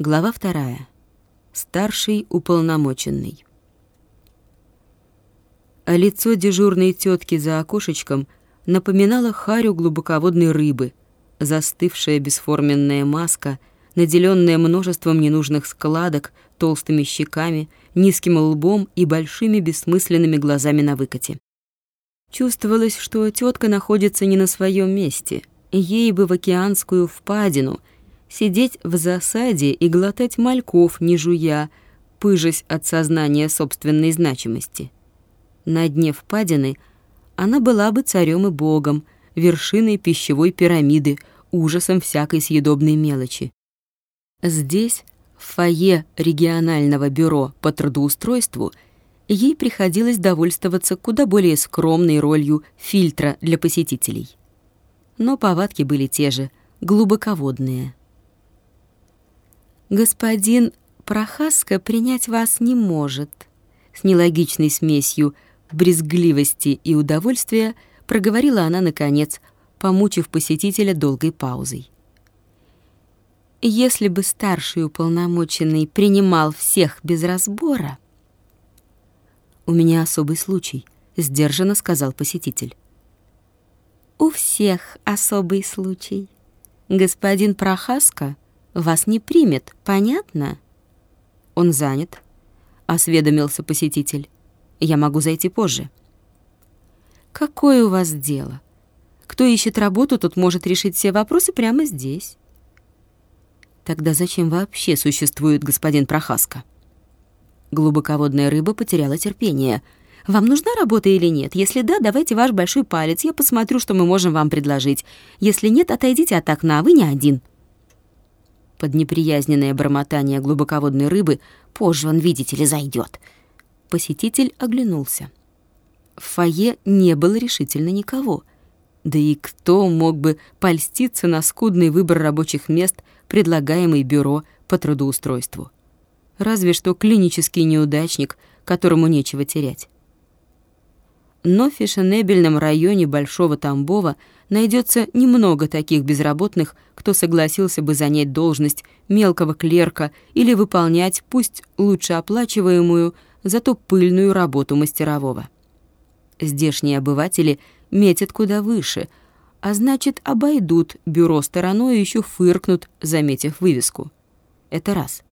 Глава вторая. Старший уполномоченный. А лицо дежурной тетки за окошечком напоминало харю глубоководной рыбы, застывшая бесформенная маска, наделенная множеством ненужных складок, толстыми щеками, низким лбом и большими бессмысленными глазами на выкате. Чувствовалось, что тетка находится не на своем месте. Ей бы в океанскую впадину, сидеть в засаде и глотать мальков, не жуя, пыжась от сознания собственной значимости. На дне впадины она была бы царем и богом, вершиной пищевой пирамиды, ужасом всякой съедобной мелочи. Здесь, в фойе регионального бюро по трудоустройству, ей приходилось довольствоваться куда более скромной ролью фильтра для посетителей. Но повадки были те же, глубоководные. «Господин Прохаска принять вас не может», с нелогичной смесью брезгливости и удовольствия проговорила она, наконец, помучив посетителя долгой паузой. Если бы старший уполномоченный принимал всех без разбора... «У меня особый случай», — сдержанно сказал посетитель. «У всех особый случай. Господин Прохаска вас не примет, понятно?» «Он занят», — осведомился посетитель. «Я могу зайти позже». «Какое у вас дело? Кто ищет работу, тот может решить все вопросы прямо здесь». Тогда зачем вообще существует господин Прохаска? Глубоководная рыба потеряла терпение. Вам нужна работа или нет? Если да, давайте ваш большой палец, я посмотрю, что мы можем вам предложить. Если нет, отойдите от окна, вы не один. Под неприязненное бормотание глубоководной рыбы позже он, видите ли, зайдет. Посетитель оглянулся. В фойе не было решительно никого. Да и кто мог бы польститься на скудный выбор рабочих мест предлагаемый бюро по трудоустройству. Разве что клинический неудачник, которому нечего терять. Но в фешенебельном районе Большого Тамбова найдется немного таких безработных, кто согласился бы занять должность мелкого клерка или выполнять, пусть лучше оплачиваемую, зато пыльную работу мастерового. Здешние обыватели метят куда выше — а значит, обойдут бюро стороной и еще фыркнут, заметив вывеску. Это раз.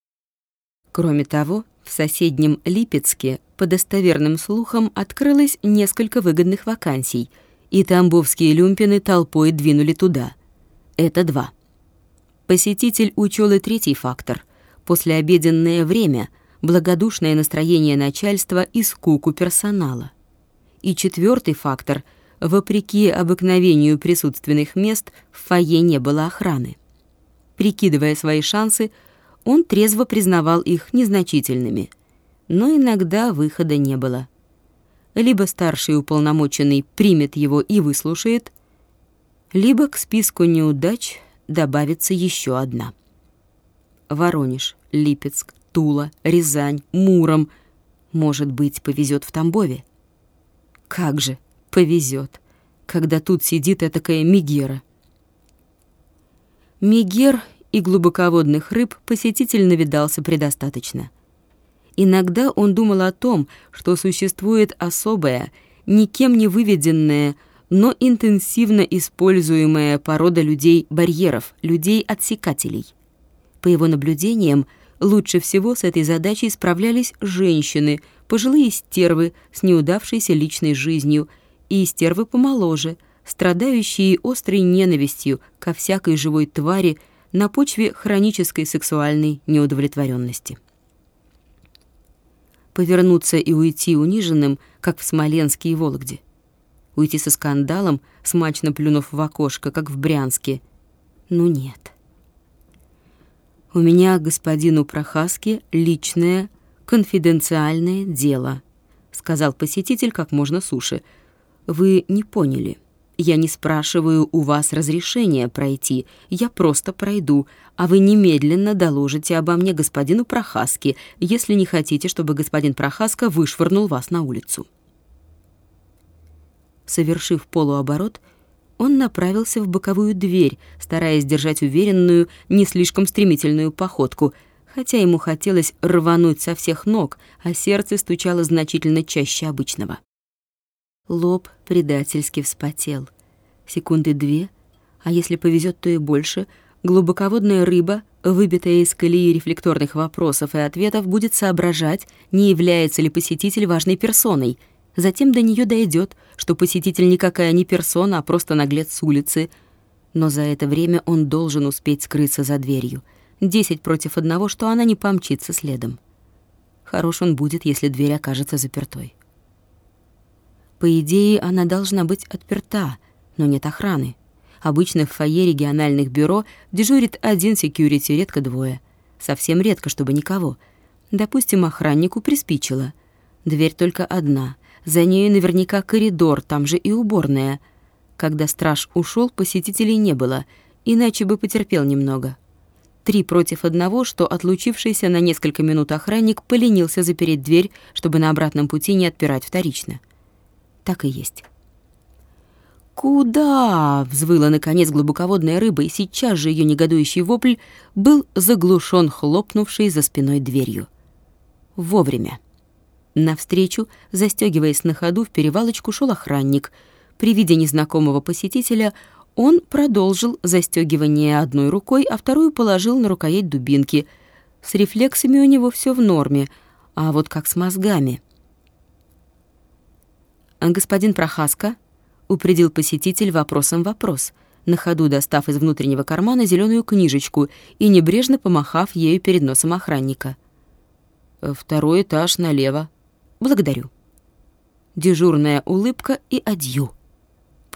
Кроме того, в соседнем Липецке, по достоверным слухам, открылось несколько выгодных вакансий, и тамбовские люмпины толпой двинули туда. Это два. Посетитель учел и третий фактор. Послеобеденное время, благодушное настроение начальства и скуку персонала. И четвертый фактор — Вопреки обыкновению присутственных мест, в фойе не было охраны. Прикидывая свои шансы, он трезво признавал их незначительными. Но иногда выхода не было. Либо старший уполномоченный примет его и выслушает, либо к списку неудач добавится еще одна. Воронеж, Липецк, Тула, Рязань, Муром. Может быть, повезет в Тамбове. Как же! повезет, когда тут сидит этакая мигера. Мигер и глубоководных рыб посетитель навидался предостаточно. Иногда он думал о том, что существует особая, никем не выведенная, но интенсивно используемая порода людей-барьеров, людей-отсекателей. По его наблюдениям, лучше всего с этой задачей справлялись женщины, пожилые стервы с неудавшейся личной жизнью – и стервы помоложе, страдающие острой ненавистью ко всякой живой твари на почве хронической сексуальной неудовлетворенности. Повернуться и уйти униженным, как в Смоленске и Вологде. Уйти со скандалом, смачно плюнув в окошко, как в Брянске. Ну нет. У меня, господину Прохаске, личное, конфиденциальное дело, сказал посетитель как можно суше — вы не поняли. Я не спрашиваю у вас разрешения пройти, я просто пройду, а вы немедленно доложите обо мне господину Прохаске, если не хотите, чтобы господин Прохаска вышвырнул вас на улицу. Совершив полуоборот, он направился в боковую дверь, стараясь держать уверенную, не слишком стремительную походку, хотя ему хотелось рвануть со всех ног, а сердце стучало значительно чаще обычного. Лоб предательски вспотел. Секунды две, а если повезет, то и больше, глубоководная рыба, выбитая из колеи рефлекторных вопросов и ответов, будет соображать, не является ли посетитель важной персоной. Затем до нее дойдет, что посетитель никакая не персона, а просто наглец с улицы. Но за это время он должен успеть скрыться за дверью — Десять против одного, что она не помчится следом. Хорош он будет, если дверь окажется запертой. По идее, она должна быть отперта, но нет охраны. Обычно в фойе региональных бюро дежурит один секьюрити, редко двое. Совсем редко, чтобы никого. Допустим, охраннику приспичило. Дверь только одна. За нею наверняка коридор, там же и уборная. Когда страж ушел, посетителей не было, иначе бы потерпел немного три против одного, что отлучившийся на несколько минут охранник поленился запереть дверь, чтобы на обратном пути не отпирать вторично. Так и есть. «Куда?» — взвыла, наконец, глубоководная рыба, и сейчас же ее негодующий вопль был заглушен хлопнувшей за спиной дверью. Вовремя. Навстречу, застегиваясь на ходу, в перевалочку шел охранник. При виде незнакомого посетителя он продолжил застегивание одной рукой, а вторую положил на рукоять дубинки. С рефлексами у него все в норме, а вот как с мозгами. «Господин Прохаска?» — упредил посетитель вопросом вопрос, на ходу достав из внутреннего кармана зеленую книжечку и небрежно помахав ею перед носом охранника. «Второй этаж налево. Благодарю». Дежурная улыбка и адью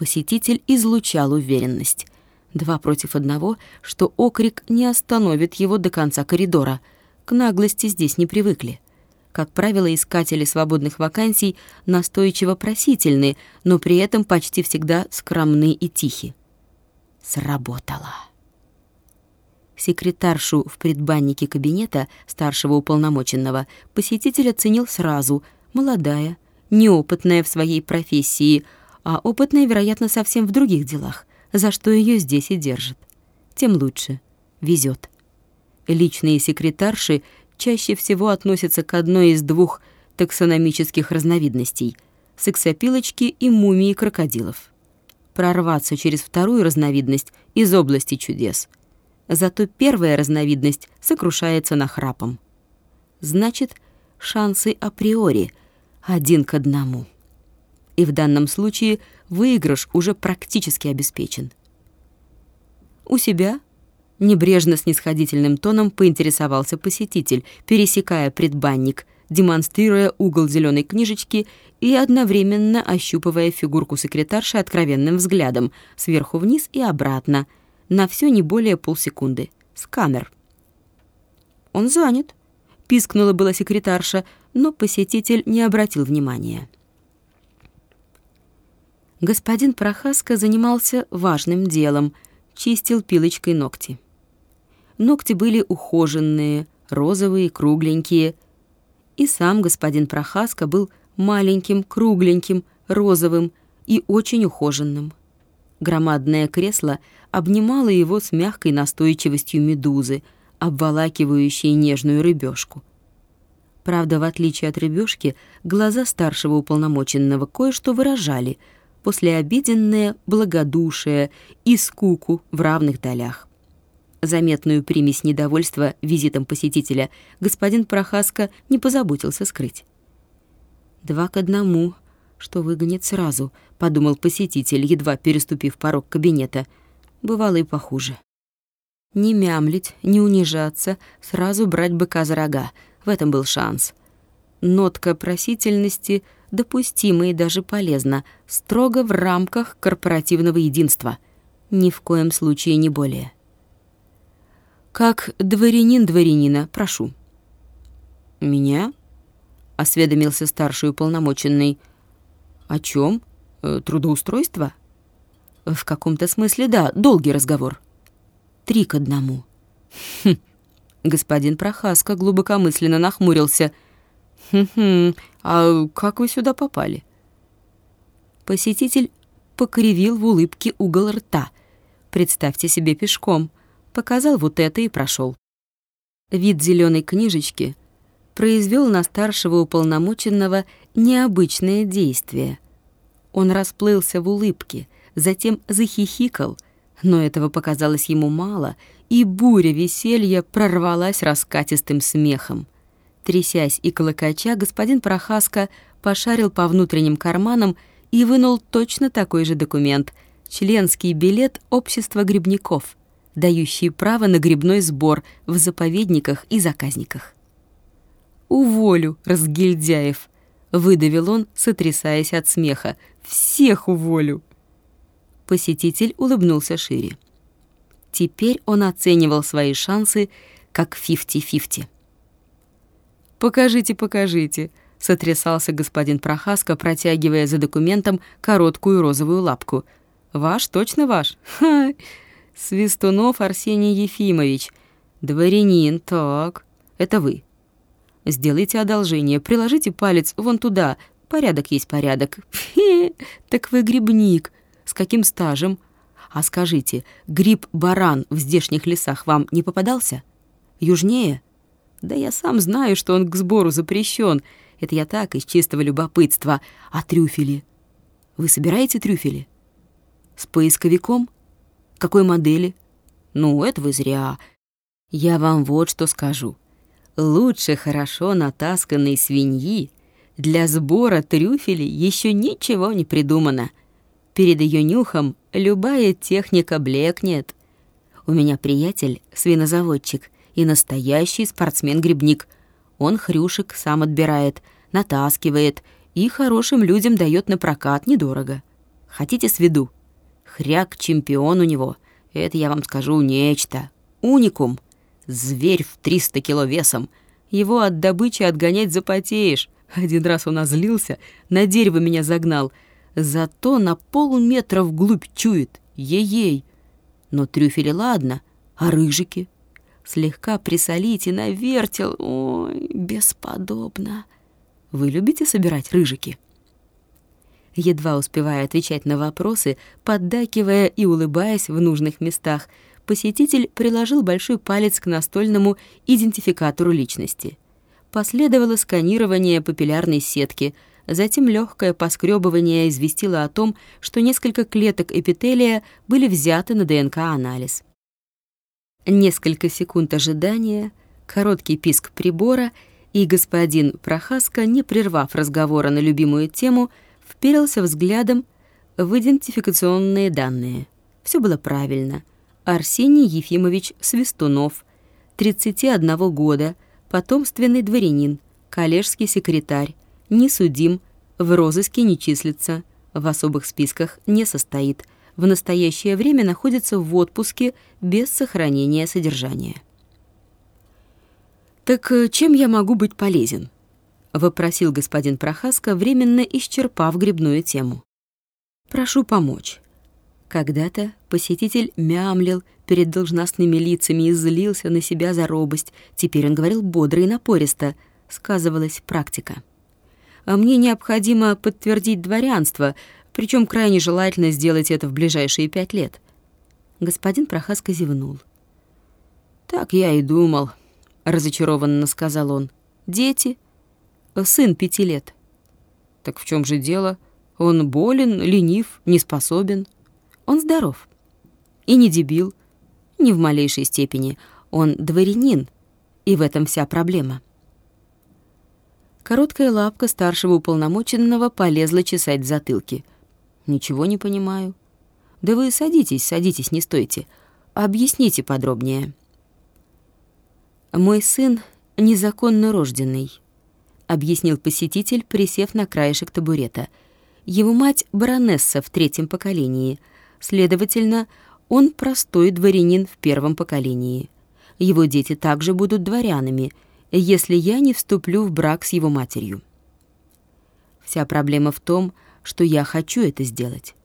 посетитель излучал уверенность. Два против одного, что окрик не остановит его до конца коридора. К наглости здесь не привыкли. Как правило, искатели свободных вакансий настойчиво просительны, но при этом почти всегда скромны и тихи. Сработало. Секретаршу в предбаннике кабинета старшего уполномоченного посетитель оценил сразу. Молодая, неопытная в своей профессии — а опытная, вероятно, совсем в других делах, за что ее здесь и держат. Тем лучше. Везет. Личные секретарши чаще всего относятся к одной из двух таксономических разновидностей — сексопилочки и мумии крокодилов. Прорваться через вторую разновидность из области чудес. Зато первая разновидность сокрушается нахрапом. Значит, шансы априори один к одному и в данном случае выигрыш уже практически обеспечен. У себя небрежно снисходительным тоном поинтересовался посетитель, пересекая предбанник, демонстрируя угол зеленой книжечки и одновременно ощупывая фигурку секретарши откровенным взглядом, сверху вниз и обратно, на все не более полсекунды. Сканер. «Он занят», — пискнула была секретарша, но посетитель не обратил внимания господин Прохаска занимался важным делом — чистил пилочкой ногти. Ногти были ухоженные, розовые, кругленькие. И сам господин Прохаска был маленьким, кругленьким, розовым и очень ухоженным. Громадное кресло обнимало его с мягкой настойчивостью медузы, обволакивающей нежную рыбешку. Правда, в отличие от рыбешки, глаза старшего уполномоченного кое-что выражали — послеобеденное благодушие и скуку в равных долях. Заметную примесь недовольства визитом посетителя господин Прохаска не позаботился скрыть. «Два к одному, что выгонит сразу», — подумал посетитель, едва переступив порог кабинета. Бывало и похуже. Не мямлить, не унижаться, сразу брать быка за рога. В этом был шанс. Нотка просительности — допустимо и даже полезно, строго в рамках корпоративного единства. Ни в коем случае не более. «Как дворянин дворянина, прошу». «Меня?» — осведомился старший уполномоченный. «О чем? Э, трудоустройство?» «В каком-то смысле, да, долгий разговор». «Три к одному». «Хм». Господин Прохаска глубокомысленно нахмурился — «Хм-хм, а как вы сюда попали?» Посетитель покривил в улыбке угол рта. «Представьте себе пешком. Показал вот это и прошел. Вид зеленой книжечки произвел на старшего уполномоченного необычное действие. Он расплылся в улыбке, затем захихикал, но этого показалось ему мало, и буря веселья прорвалась раскатистым смехом. Трясясь и колокоча, господин Прохаска пошарил по внутренним карманам и вынул точно такой же документ — членский билет общества грибников, дающий право на грибной сбор в заповедниках и заказниках. «Уволю, разгильдяев!» — выдавил он, сотрясаясь от смеха. «Всех уволю!» Посетитель улыбнулся шире. Теперь он оценивал свои шансы как фифти-фифти. «Покажите, покажите», — сотрясался господин Прохаска, протягивая за документом короткую розовую лапку. «Ваш, точно ваш?» Ха! «Свистунов Арсений Ефимович. Дворянин, так. Это вы. Сделайте одолжение, приложите палец вон туда. Порядок есть порядок. Хе, так вы грибник. С каким стажем? А скажите, гриб-баран в здешних лесах вам не попадался? Южнее?» Да я сам знаю, что он к сбору запрещен. Это я так, из чистого любопытства. А трюфели? Вы собираете трюфели? С поисковиком? Какой модели? Ну, это вы зря. Я вам вот что скажу. Лучше хорошо натасканной свиньи для сбора трюфелей еще ничего не придумано. Перед ее нюхом любая техника блекнет. У меня приятель, свинозаводчик — и настоящий спортсмен-грибник. Он хрюшек сам отбирает, натаскивает и хорошим людям дает на прокат недорого. Хотите сведу? Хряк-чемпион у него. Это, я вам скажу, нечто. Уникум. Зверь в 300 кило весом. Его от добычи отгонять запотеешь. Один раз он озлился, на дерево меня загнал. Зато на полметра вглубь чует. Ей-ей. Но трюфели ладно, а рыжики? слегка присолить и на вертел. Ой, бесподобно. Вы любите собирать рыжики? Едва успевая отвечать на вопросы, поддакивая и улыбаясь в нужных местах, посетитель приложил большой палец к настольному идентификатору личности. Последовало сканирование папиллярной сетки, затем легкое поскребывание известило о том, что несколько клеток эпителия были взяты на ДНК-анализ. Несколько секунд ожидания, короткий писк прибора, и господин Прохаска, не прервав разговора на любимую тему, вперился взглядом в идентификационные данные. Все было правильно. Арсений Ефимович Свистунов, 31 года, потомственный дворянин, коллежский секретарь, не судим, в розыске не числится, в особых списках не состоит – в настоящее время находится в отпуске без сохранения содержания. «Так э, чем я могу быть полезен?» — вопросил господин Прохаска, временно исчерпав грибную тему. «Прошу помочь». Когда-то посетитель мямлил перед должностными лицами и злился на себя за робость. Теперь он говорил бодро и напористо. Сказывалась практика. «А мне необходимо подтвердить дворянство, причем крайне желательно сделать это в ближайшие пять лет. Господин Прохаска зевнул. «Так я и думал», — разочарованно сказал он. «Дети? Сын пяти лет». «Так в чем же дело? Он болен, ленив, не способен. Он здоров. И не дебил, ни в малейшей степени. Он дворянин, и в этом вся проблема». Короткая лапка старшего уполномоченного полезла чесать затылки. Ничего не понимаю. Да вы садитесь, садитесь, не стойте. Объясните подробнее. Мой сын незаконно рожденный, объяснил посетитель, присев на краешек табурета. Его мать баронесса в третьем поколении. Следовательно, он простой дворянин в первом поколении. Его дети также будут дворянами, если я не вступлю в брак с его матерью. Вся проблема в том, что я хочу это сделать.